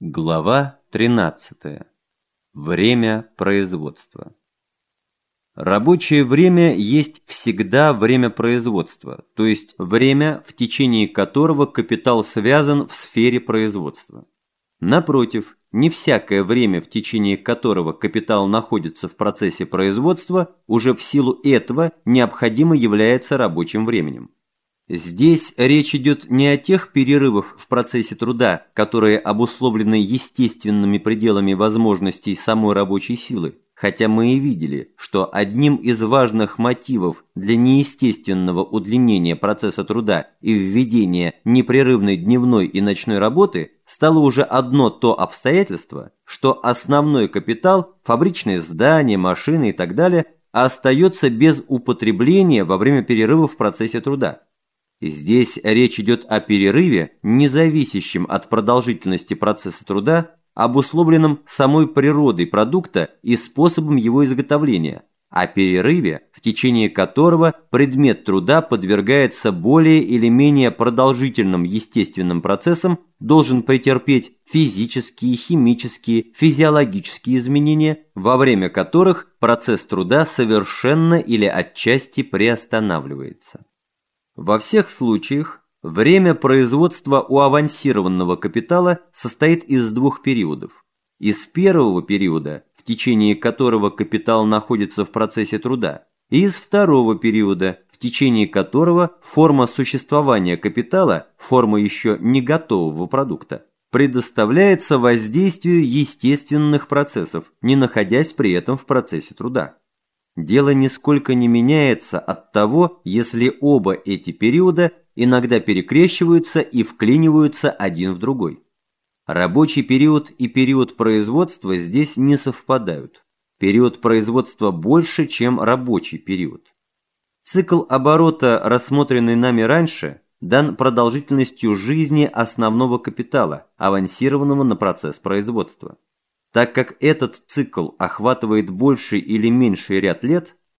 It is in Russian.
Глава 13. Время производства. Рабочее время есть всегда время производства, то есть время, в течение которого капитал связан в сфере производства. Напротив, не всякое время, в течение которого капитал находится в процессе производства, уже в силу этого необходимо является рабочим временем. Здесь речь идет не о тех перерывах в процессе труда, которые обусловлены естественными пределами возможностей самой рабочей силы, хотя мы и видели, что одним из важных мотивов для неестественного удлинения процесса труда и введения непрерывной дневной и ночной работы стало уже одно то обстоятельство, что основной капитал, фабричные здания, машины и так далее, остается без употребления во время перерыва в процессе труда. Здесь речь идет о перерыве, не зависящем от продолжительности процесса труда, обусловленном самой природой продукта и способом его изготовления, о перерыве, в течение которого предмет труда подвергается более или менее продолжительным естественным процессам, должен претерпеть физические, химические, физиологические изменения, во время которых процесс труда совершенно или отчасти приостанавливается. Во всех случаях время производства у авансированного капитала состоит из двух периодов. Из первого периода, в течение которого капитал находится в процессе труда, и из второго периода, в течение которого форма существования капитала, форма еще не готового продукта, предоставляется воздействию естественных процессов, не находясь при этом в процессе труда. Дело нисколько не меняется от того, если оба эти периода иногда перекрещиваются и вклиниваются один в другой. Рабочий период и период производства здесь не совпадают. Период производства больше, чем рабочий период. Цикл оборота, рассмотренный нами раньше, дан продолжительностью жизни основного капитала, авансированного на процесс производства. Так как этот цикл охватывает больший или меньший ряд лет,